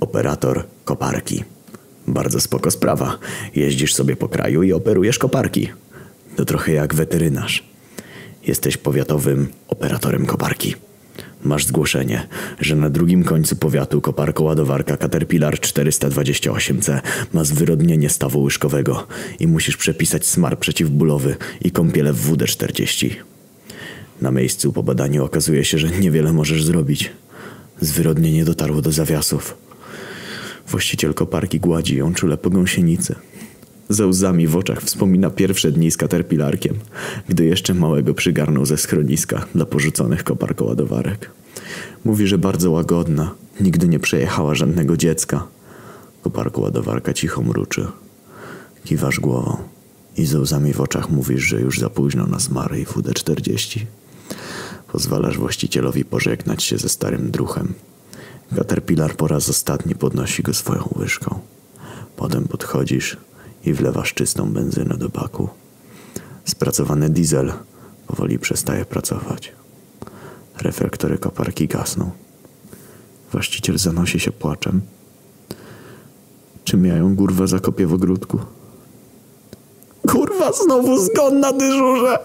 Operator koparki. Bardzo spoko sprawa. Jeździsz sobie po kraju i operujesz koparki. To trochę jak weterynarz. Jesteś powiatowym operatorem koparki. Masz zgłoszenie, że na drugim końcu powiatu koparko-ładowarka Caterpillar 428C ma zwyrodnienie stawu łyżkowego i musisz przepisać smar przeciwbólowy i kąpiele w WD-40. Na miejscu po badaniu okazuje się, że niewiele możesz zrobić. Zwyrodnienie dotarło do zawiasów. Właściciel koparki gładzi ją czule po gąsienicy. Ze łzami w oczach wspomina pierwsze dni z Caterpillarkiem, gdy jeszcze małego przygarnął ze schroniska dla porzuconych koparkoładowarek. Mówi, że bardzo łagodna, nigdy nie przejechała żadnego dziecka. Koparkoładowarka cicho mruczy. Kiwasz głową i ze łzami w oczach mówisz, że już za późno na smary i WD-40. Pozwalasz właścicielowi pożegnać się ze starym druchem. Caterpillar po raz ostatni podnosi go swoją łyżką. Potem podchodzisz i wlewasz czystą benzynę do baku. Spracowany diesel powoli przestaje pracować. Reflektory koparki gasną. Właściciel zanosi się płaczem. Czy miają kurwa zakopie w ogródku? Kurwa, znowu zgon na dyżurze!